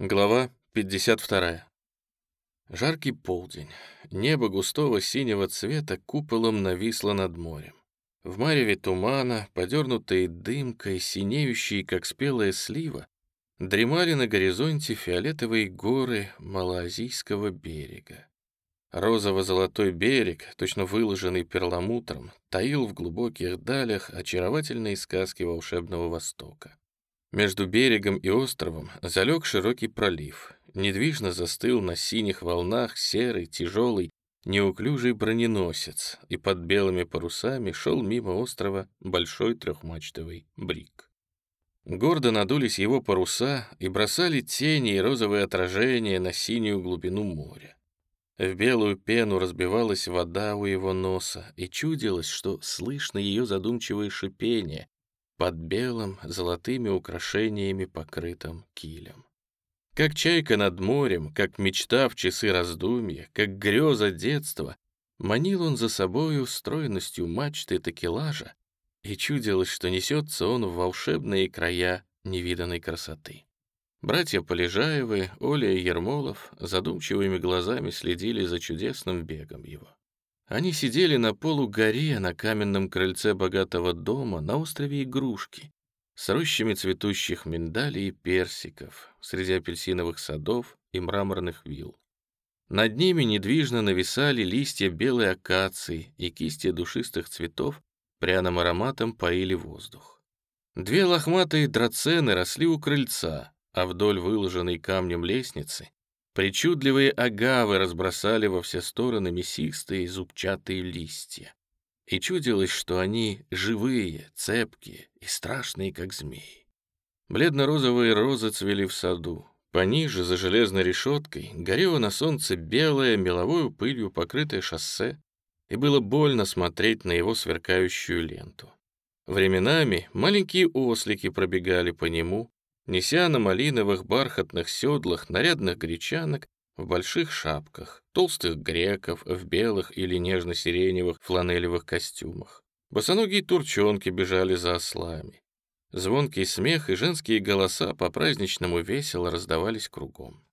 Глава 52. Жаркий полдень. Небо густого синего цвета куполом нависло над морем. В мареве тумана, подернутые дымкой, синеющие, как спелая слива, дремали на горизонте фиолетовые горы Малоазийского берега. Розово-золотой берег, точно выложенный перламутром, таил в глубоких далях очаровательные сказки волшебного Востока. Между берегом и островом залег широкий пролив. Недвижно застыл на синих волнах серый, тяжелый, неуклюжий броненосец, и под белыми парусами шел мимо острова большой трехмачтовый брик. Гордо надулись его паруса и бросали тени и розовые отражения на синюю глубину моря. В белую пену разбивалась вода у его носа, и чудилось, что слышно ее задумчивое шипение, под белым золотыми украшениями покрытым килем. Как чайка над морем, как мечта в часы раздумья, как греза детства, манил он за собою стройностью мачты такелажа, и чудилось, что несется он в волшебные края невиданной красоты. Братья Полежаевы, Оля и Ермолов задумчивыми глазами следили за чудесным бегом его. Они сидели на полугоре на каменном крыльце богатого дома на острове Игрушки с рощами цветущих миндалей и персиков среди апельсиновых садов и мраморных вилл. Над ними недвижно нависали листья белой акации и кисти душистых цветов пряным ароматом поили воздух. Две лохматые драцены росли у крыльца, а вдоль выложенной камнем лестницы Причудливые агавы разбросали во все стороны мясистые зубчатые листья. И чудилось, что они живые, цепкие и страшные, как змеи. Бледно-розовые розы цвели в саду. Пониже, за железной решеткой, горело на солнце белое, меловою пылью покрытое шоссе, и было больно смотреть на его сверкающую ленту. Временами маленькие ослики пробегали по нему, неся на малиновых бархатных седлах нарядных гречанок в больших шапках, толстых греков в белых или нежно-сиреневых фланелевых костюмах. Босоногие турчонки бежали за ослами. Звонкий смех и женские голоса по-праздничному весело раздавались кругом.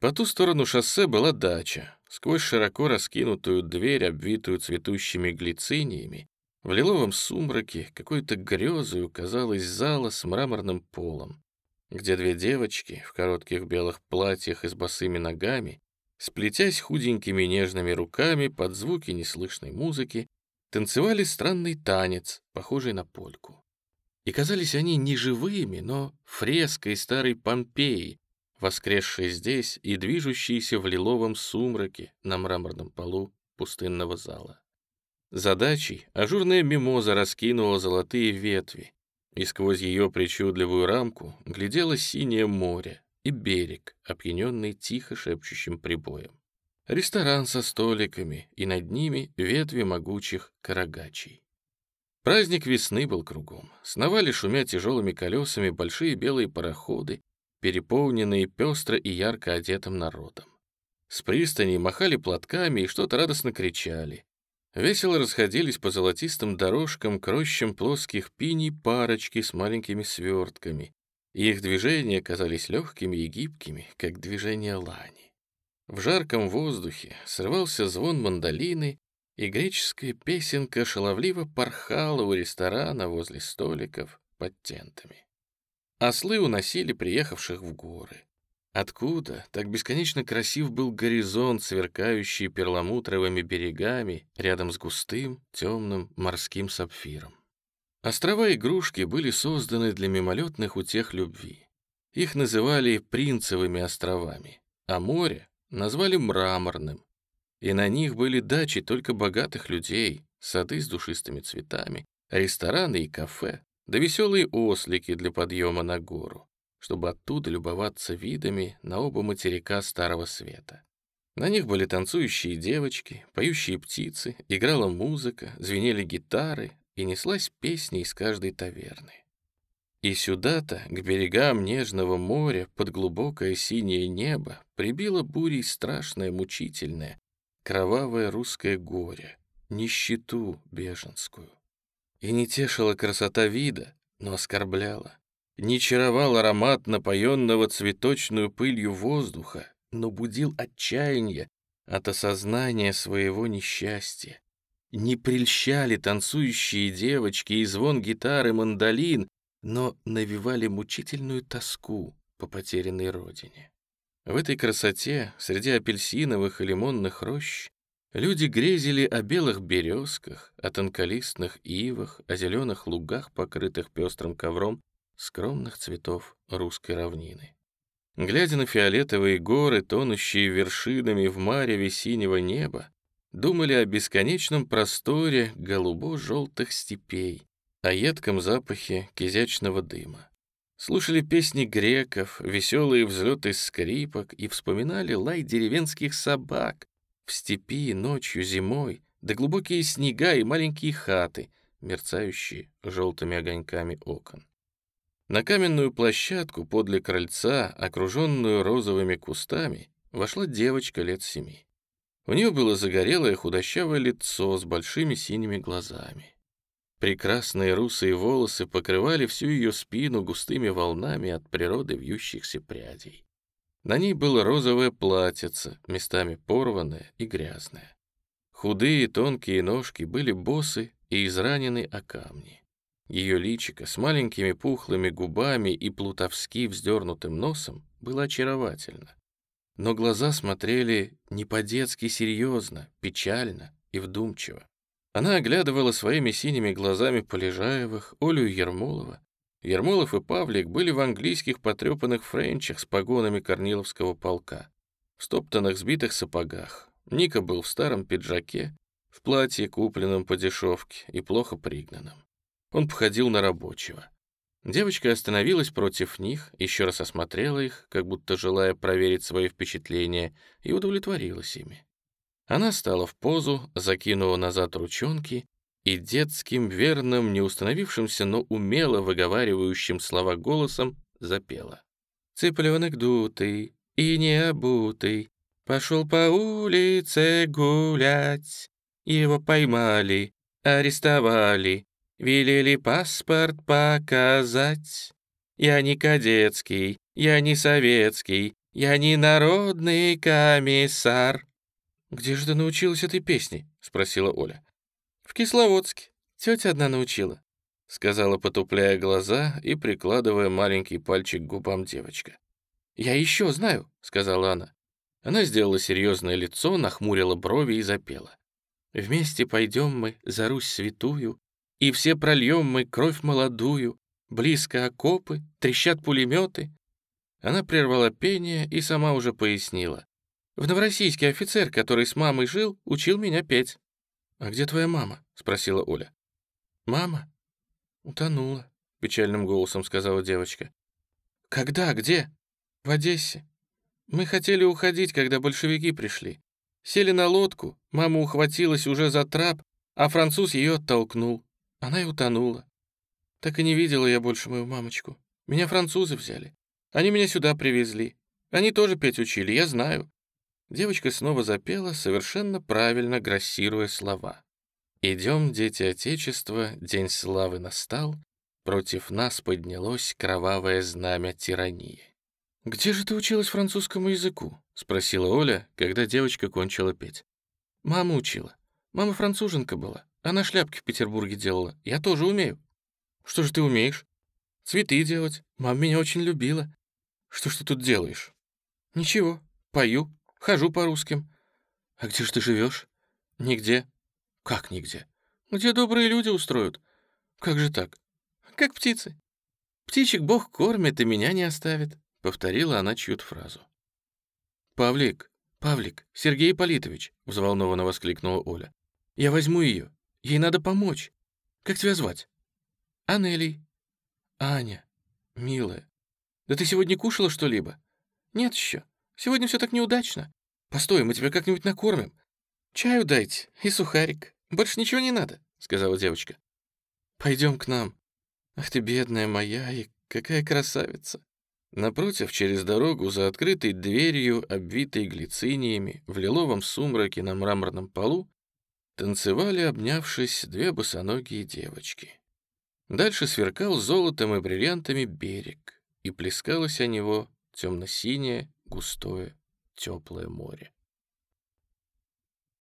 По ту сторону шоссе была дача. Сквозь широко раскинутую дверь, обвитую цветущими глициниями, в лиловом сумраке какой-то грезою казалась зала с мраморным полом где две девочки в коротких белых платьях и с босыми ногами, сплетясь худенькими нежными руками под звуки неслышной музыки, танцевали странный танец, похожий на польку. И казались они не живыми, но фреской старой Помпеи, воскресшей здесь и движущейся в лиловом сумраке на мраморном полу пустынного зала. Задачей ажурная мимоза раскинула золотые ветви, и сквозь ее причудливую рамку глядело синее море и берег, опьяненный тихо шепчущим прибоем. Ресторан со столиками, и над ними ветви могучих карагачей. Праздник весны был кругом. Сновали, шумя тяжелыми колесами, большие белые пароходы, переполненные пестро и ярко одетым народом. С пристани махали платками и что-то радостно кричали. Весело расходились по золотистым дорожкам к рощам плоских пиней парочки с маленькими свертками. Их движения казались легкими и гибкими, как движение лани. В жарком воздухе срывался звон мандолины, и греческая песенка шаловливо порхала у ресторана возле столиков под тентами. Ослы уносили приехавших в горы. Откуда так бесконечно красив был горизонт, сверкающий перламутровыми берегами рядом с густым, темным морским сапфиром? Острова игрушки были созданы для мимолетных утех любви. Их называли принцевыми островами, а море назвали мраморным. И на них были дачи только богатых людей, сады с душистыми цветами, рестораны и кафе, да веселые ослики для подъема на гору чтобы оттуда любоваться видами на оба материка Старого Света. На них были танцующие девочки, поющие птицы, играла музыка, звенели гитары и неслась песня из каждой таверны. И сюда-то, к берегам нежного моря, под глубокое синее небо, прибило бурей страшное, мучительное, кровавое русское горе, нищету беженскую. И не тешила красота вида, но оскорбляла. Не чаровал аромат напоенного цветочную пылью воздуха, но будил отчаяние от осознания своего несчастья. Не прельщали танцующие девочки и звон гитары мандолин, но навевали мучительную тоску по потерянной родине. В этой красоте, среди апельсиновых и лимонных рощ, люди грезили о белых березках, о тонколистных ивах, о зеленых лугах, покрытых пестрым ковром скромных цветов русской равнины. Глядя на фиолетовые горы, тонущие вершинами в мареве синего неба, думали о бесконечном просторе голубо-желтых степей, о едком запахе кизячного дыма. Слушали песни греков, веселые взлеты скрипок и вспоминали лай деревенских собак в степи ночью, зимой, да глубокие снега и маленькие хаты, мерцающие желтыми огоньками окон. На каменную площадку подле крыльца, окруженную розовыми кустами, вошла девочка лет семи. У нее было загорелое худощавое лицо с большими синими глазами. Прекрасные русые волосы покрывали всю ее спину густыми волнами от природы вьющихся прядей. На ней было розовое платьице, местами порванное и грязное. Худые тонкие ножки были босы и изранены о камни. Ее личико с маленькими пухлыми губами и плутовски вздернутым носом было очаровательно. Но глаза смотрели не по-детски серьезно, печально и вдумчиво. Она оглядывала своими синими глазами Полежаевых, Олю Ермолова. Ермолов и Павлик были в английских потрепанных френчах с погонами Корниловского полка, в стоптанных сбитых сапогах. Ника был в старом пиджаке, в платье, купленном по дешевке и плохо пригнанном. Он походил на рабочего. Девочка остановилась против них, еще раз осмотрела их, как будто желая проверить свои впечатления, и удовлетворилась ими. Она стала в позу, закинула назад ручонки и детским, верным, не установившимся, но умело выговаривающим слова голосом запела. «Цыпленок дутый и не обутый, пошел по улице гулять. Его поймали, арестовали, Велели паспорт показать. Я не кадетский, я не советский, я не народный комиссар. «Где же ты научилась этой песне?» — спросила Оля. «В Кисловодске. Тетя одна научила», — сказала, потупляя глаза и прикладывая маленький пальчик к губам девочка. «Я еще знаю», — сказала она. Она сделала серьезное лицо, нахмурила брови и запела. «Вместе пойдем мы за Русь святую, и все прольем мы кровь молодую, близко окопы, трещат пулеметы. Она прервала пение и сама уже пояснила. В Новороссийске офицер, который с мамой жил, учил меня петь. «А где твоя мама?» — спросила Оля. «Мама?» «Утонула», — печальным голосом сказала девочка. «Когда? Где?» «В Одессе. Мы хотели уходить, когда большевики пришли. Сели на лодку, мама ухватилась уже за трап, а француз ее оттолкнул. Она и утонула. Так и не видела я больше мою мамочку. Меня французы взяли. Они меня сюда привезли. Они тоже петь учили, я знаю». Девочка снова запела, совершенно правильно грассируя слова. «Идем, дети Отечества, день славы настал, против нас поднялось кровавое знамя тирании». «Где же ты училась французскому языку?» — спросила Оля, когда девочка кончила петь. «Мама учила. Мама француженка была. Она шляпки в Петербурге делала. Я тоже умею. Что же ты умеешь? Цветы делать. Мама меня очень любила. Что ж ты тут делаешь? Ничего. Пою. Хожу по русским. А где же ты живешь? Нигде. Как нигде? Где добрые люди устроят. Как же так? Как птицы. Птичек Бог кормит и меня не оставит. Повторила она чью-то фразу. «Павлик, Павлик, Сергей Политович!» — взволнованно воскликнула Оля. «Я возьму ее. Ей надо помочь. Как тебя звать? Анелий. Аня. Милая. Да ты сегодня кушала что-либо? Нет еще. Сегодня все так неудачно. Постой, мы тебя как-нибудь накормим. Чаю дайте и сухарик. Больше ничего не надо, сказала девочка. Пойдем к нам. Ах ты, бедная моя, и какая красавица. Напротив, через дорогу, за открытой дверью, обвитой глициниями, в лиловом сумраке на мраморном полу, танцевали, обнявшись, две босоногие девочки. Дальше сверкал золотом и бриллиантами берег, и плескалось о него темно-синее, густое, теплое море.